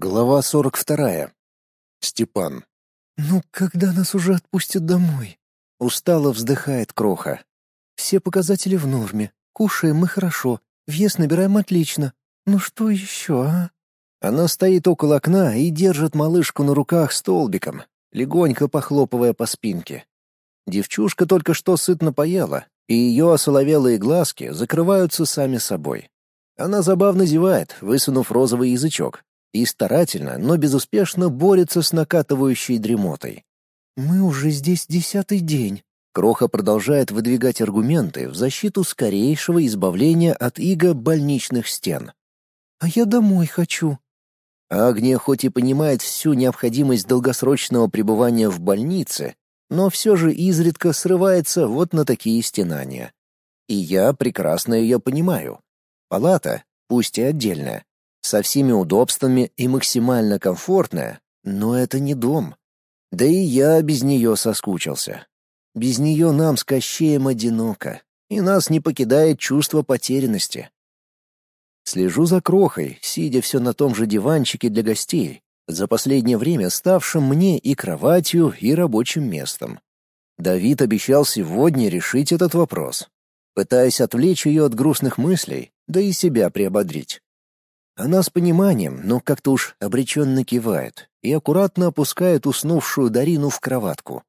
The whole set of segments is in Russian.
Глава сорок вторая. Степан. «Ну, когда нас уже отпустят домой?» Устало вздыхает Кроха. «Все показатели в норме. Кушаем мы хорошо. Вес набираем отлично. Ну что еще, а?» Она стоит около окна и держит малышку на руках столбиком, легонько похлопывая по спинке. Девчушка только что сытно поела, и ее осоловелые глазки закрываются сами собой. Она забавно зевает, высунув розовый язычок, и старательно, но безуспешно борется с накатывающей дремотой. «Мы уже здесь десятый день», — Кроха продолжает выдвигать аргументы в защиту скорейшего избавления от иго больничных стен. «А я домой хочу». Агния хоть и понимает всю необходимость долгосрочного пребывания в больнице, но все же изредка срывается вот на такие стенания. И я прекрасно ее понимаю. Палата, пусть и отдельная, со всеми удобствами и максимально комфортная, но это не дом. Да и я без нее соскучился. Без нее нам с Кощеем одиноко, и нас не покидает чувство потерянности. Слежу за крохой, сидя все на том же диванчике для гостей, за последнее время ставшим мне и кроватью, и рабочим местом. Давид обещал сегодня решить этот вопрос, пытаясь отвлечь ее от грустных мыслей, да и себя приободрить. Она с пониманием, но как-то уж обреченно кивает и аккуратно опускает уснувшую Дарину в кроватку.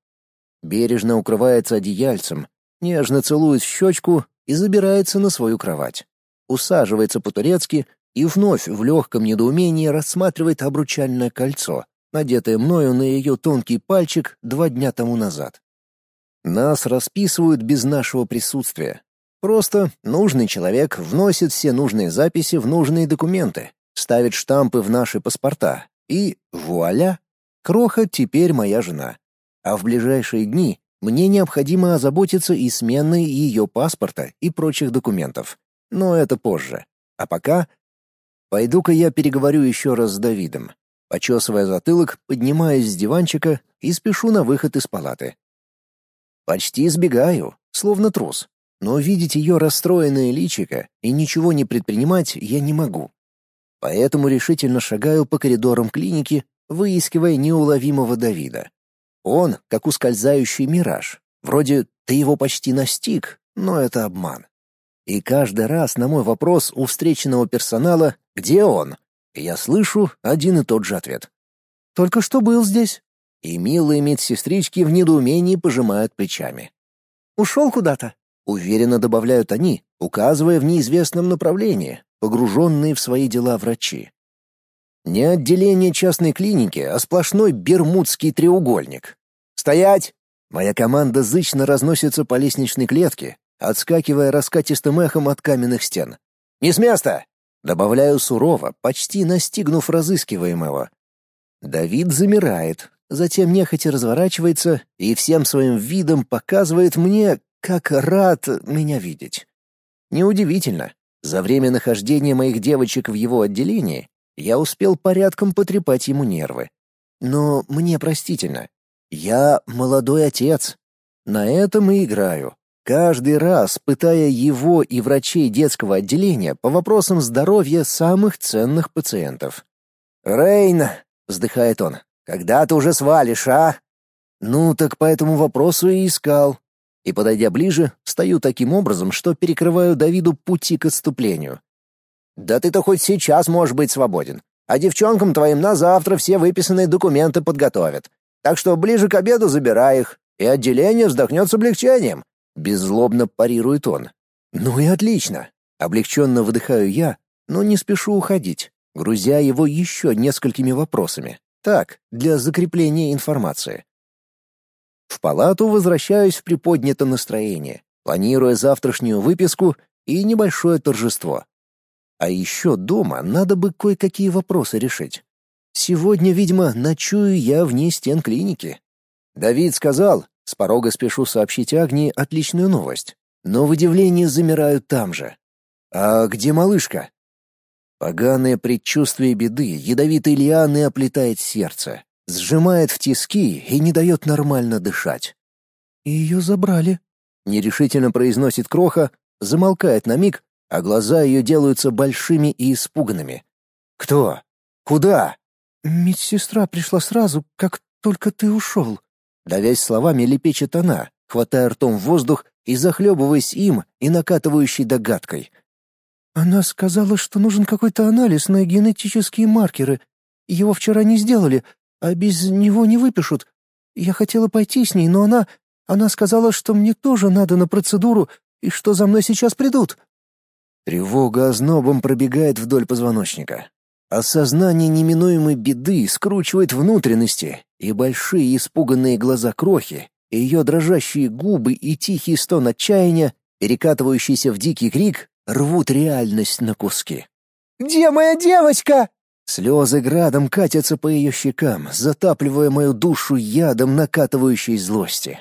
Бережно укрывается одеяльцем, нежно целует в щечку и забирается на свою кровать. Усаживается по-турецки и вновь в легком недоумении рассматривает обручальное кольцо, надетое мною на ее тонкий пальчик два дня тому назад. Нас расписывают без нашего присутствия, Просто нужный человек вносит все нужные записи в нужные документы, ставит штампы в наши паспорта, и вуаля, Кроха теперь моя жена. А в ближайшие дни мне необходимо озаботиться и сменой ее паспорта и прочих документов. Но это позже. А пока... Пойду-ка я переговорю еще раз с Давидом. Почесывая затылок, поднимаюсь с диванчика и спешу на выход из палаты. Почти избегаю, словно трус но видеть ее расстроенное личико и ничего не предпринимать я не могу. Поэтому решительно шагаю по коридорам клиники, выискивая неуловимого Давида. Он, как ускользающий мираж. Вроде ты его почти настиг, но это обман. И каждый раз на мой вопрос у встреченного персонала «Где он?» я слышу один и тот же ответ. «Только что был здесь». И милые медсестрички в недоумении пожимают плечами. «Ушел куда-то?» Уверенно добавляют они, указывая в неизвестном направлении, погруженные в свои дела врачи. Не отделение частной клиники, а сплошной бермудский треугольник. «Стоять!» Моя команда зычно разносится по лестничной клетке, отскакивая раскатистым эхом от каменных стен. «Не с места!» Добавляю сурово, почти настигнув разыскиваемого. Давид замирает, затем нехотя разворачивается и всем своим видом показывает мне, как рад меня видеть. Неудивительно. За время нахождения моих девочек в его отделении я успел порядком потрепать ему нервы. Но мне простительно. Я молодой отец. На этом и играю. Каждый раз пытая его и врачей детского отделения по вопросам здоровья самых ценных пациентов. «Рейн», — вздыхает он, — «когда ты уже свалишь, а?» «Ну, так по этому вопросу и искал и, подойдя ближе, стою таким образом, что перекрываю Давиду пути к отступлению. «Да ты-то хоть сейчас можешь быть свободен, а девчонкам твоим на завтра все выписанные документы подготовят. Так что ближе к обеду забирай их, и отделение вздохнет с облегчением», — беззлобно парирует он. «Ну и отлично!» Облегченно выдыхаю я, но не спешу уходить, грузя его еще несколькими вопросами. Так, для закрепления информации. В палату возвращаюсь в приподнятом настроении, планируя завтрашнюю выписку и небольшое торжество. А еще дома надо бы кое-какие вопросы решить. Сегодня, видимо, ночую я вне стен клиники. Давид сказал, с порога спешу сообщить Агнии отличную новость, но в удивлении замирают там же. «А где малышка?» Поганое предчувствие беды ядовитой лианы оплетает сердце сжимает в тиски и не дает нормально дышать. «Ее забрали», — нерешительно произносит Кроха, замолкает на миг, а глаза ее делаются большими и испуганными. «Кто? Куда?» медсестра пришла сразу, как только ты ушел», — давясь словами лепечет она, хватая ртом воздух и захлебываясь им и накатывающей догадкой. «Она сказала, что нужен какой-то анализ на генетические маркеры. Его вчера не сделали, а без него не выпишут. Я хотела пойти с ней, но она... Она сказала, что мне тоже надо на процедуру и что за мной сейчас придут». Тревога ознобом пробегает вдоль позвоночника. Осознание неминуемой беды скручивает внутренности, и большие испуганные глаза крохи, и ее дрожащие губы и тихий стон отчаяния, перекатывающийся в дикий крик, рвут реальность на куски. «Где моя девочка?» Слезы градом катятся по ее щекам, затапливая мою душу ядом накатывающей злости.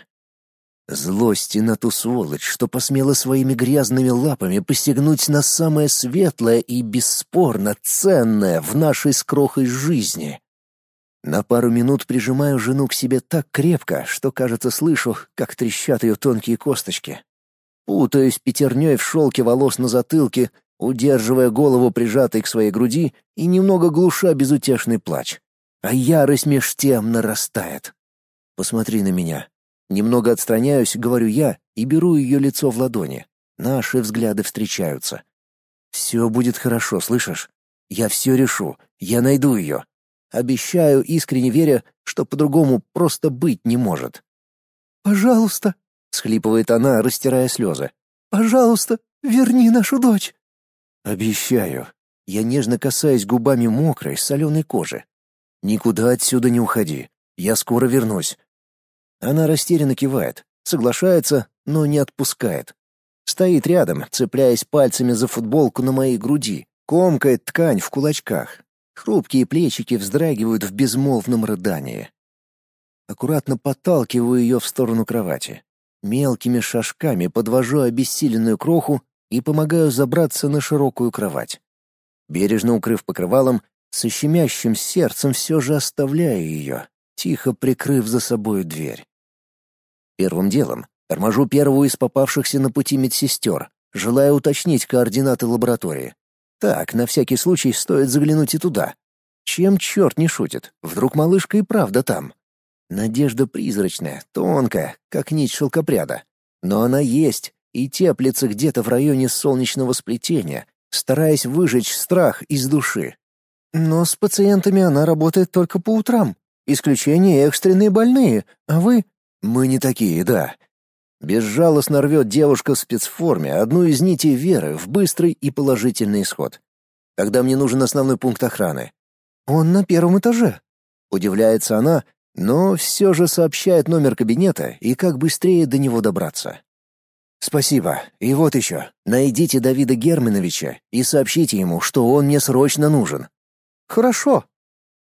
Злости на ту сволочь, что посмела своими грязными лапами посягнуть на самое светлое и бесспорно ценное в нашей скрохой жизни. На пару минут прижимаю жену к себе так крепко, что, кажется, слышу, как трещат ее тонкие косточки. Путаюсь пятерней в шелке волос на затылке, удерживая голову прижатой к своей груди и немного глуша безутешный плач. А ярость меж тем нарастает. Посмотри на меня. Немного отстраняюсь, говорю я, и беру ее лицо в ладони. Наши взгляды встречаются. Все будет хорошо, слышишь? Я все решу. Я найду ее. Обещаю, искренне веря, что по-другому просто быть не может. Пожалуйста, схлипывает она, растирая слезы. Пожалуйста, верни нашу дочь. Обещаю. Я нежно касаюсь губами мокрой, соленой кожи. Никуда отсюда не уходи. Я скоро вернусь. Она растерянно кивает, соглашается, но не отпускает. Стоит рядом, цепляясь пальцами за футболку на моей груди, комкает ткань в кулачках. Хрупкие плечики вздрагивают в безмолвном рыдании. Аккуратно подталкиваю ее в сторону кровати. Мелкими шажками подвожу обессиленную кроху и помогаю забраться на широкую кровать. Бережно укрыв покрывалом, со щемящим сердцем все же оставляю ее, тихо прикрыв за собой дверь. Первым делом торможу первую из попавшихся на пути медсестер, желая уточнить координаты лаборатории. Так, на всякий случай стоит заглянуть и туда. Чем черт не шутит, вдруг малышка и правда там. Надежда призрачная, тонкая, как нить шелкопряда. Но она есть и теплится где-то в районе солнечного сплетения, стараясь выжечь страх из души. Но с пациентами она работает только по утрам. Исключение экстренные больные, а вы мы не такие, да. Безжалостно рвет девушка в спецформе одну из нитей веры в быстрый и положительный исход. Когда мне нужен основной пункт охраны. Он на первом этаже. Удивляется она, но все же сообщает номер кабинета и как быстрее до него добраться. Спасибо. И вот еще. Найдите Давида Германовича и сообщите ему, что он мне срочно нужен. Хорошо.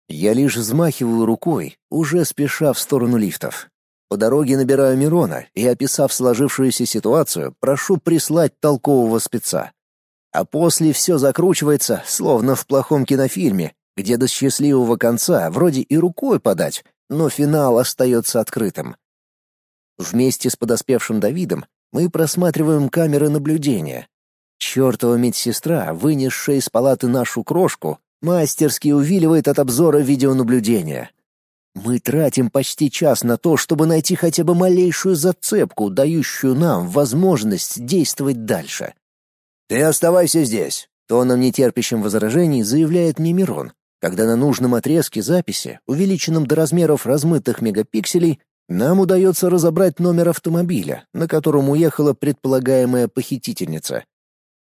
Я лишь взмахиваю рукой, уже спеша в сторону лифтов. По дороге набираю Мирона и, описав сложившуюся ситуацию, прошу прислать толкового спеца. А после все закручивается, словно в плохом кинофильме, где до счастливого конца вроде и рукой подать, но финал остается открытым. Вместе с подоспевшим Давидом мы просматриваем камеры наблюдения. Чёртова медсестра, вынесшая из палаты нашу крошку, мастерски увиливает от обзора видеонаблюдения — мы тратим почти час на то, чтобы найти хотя бы малейшую зацепку, дающую нам возможность действовать дальше. «Ты оставайся здесь», — тоном нетерпящим возражений заявляет мне Мирон, когда на нужном отрезке записи, увеличенном до размеров размытых мегапикселей, нам удается разобрать номер автомобиля, на котором уехала предполагаемая похитительница.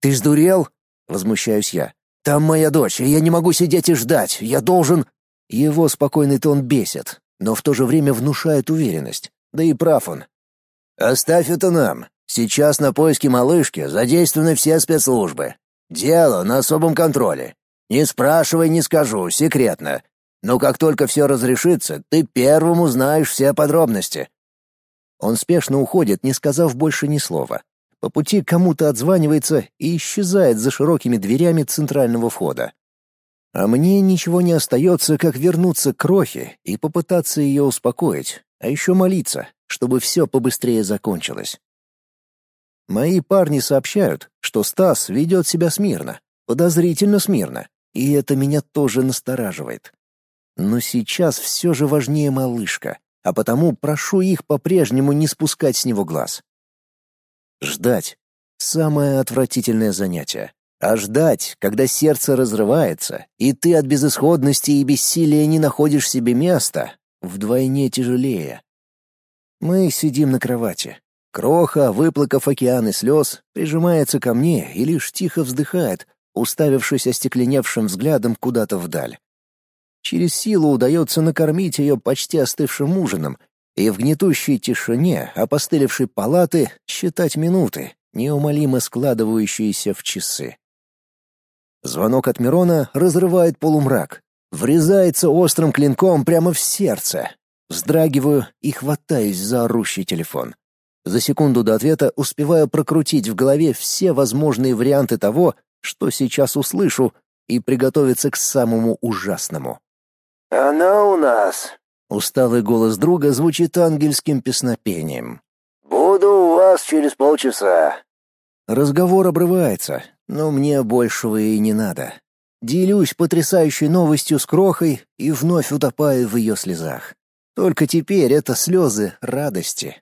«Ты сдурел?» — возмущаюсь я. «Там моя дочь, и я не могу сидеть и ждать. Я должен...» Его спокойный тон бесит, но в то же время внушает уверенность. Да и прав он. «Оставь это нам. Сейчас на поиски малышки задействованы все спецслужбы. Дело на особом контроле. Не спрашивай, не скажу, секретно. Но как только все разрешится, ты первым узнаешь все подробности». Он спешно уходит, не сказав больше ни слова. По пути кому-то отзванивается и исчезает за широкими дверями центрального входа. А мне ничего не остается, как вернуться к Крохе и попытаться ее успокоить, а еще молиться, чтобы все побыстрее закончилось. Мои парни сообщают, что Стас ведет себя смирно, подозрительно смирно, и это меня тоже настораживает. Но сейчас все же важнее малышка, а потому прошу их по-прежнему не спускать с него глаз. Ждать — самое отвратительное занятие. А ждать, когда сердце разрывается, и ты от безысходности и бессилия не находишь себе места, вдвойне тяжелее. Мы сидим на кровати. Кроха, выплакав океаны слез, прижимается ко мне и лишь тихо вздыхает, уставившись остекленевшим взглядом куда-то вдаль. Через силу удается накормить ее почти остывшим ужином и в гнетущей тишине опостылевшей палаты считать минуты, неумолимо складывающиеся в часы. Звонок от Мирона разрывает полумрак, врезается острым клинком прямо в сердце. Вздрагиваю и хватаюсь за орущий телефон. За секунду до ответа успеваю прокрутить в голове все возможные варианты того, что сейчас услышу, и приготовиться к самому ужасному. «Она у нас!» — усталый голос друга звучит ангельским песнопением. «Буду у вас через полчаса». Разговор обрывается, но мне большего и не надо. Делюсь потрясающей новостью с Крохой и вновь утопаю в ее слезах. Только теперь это слезы радости.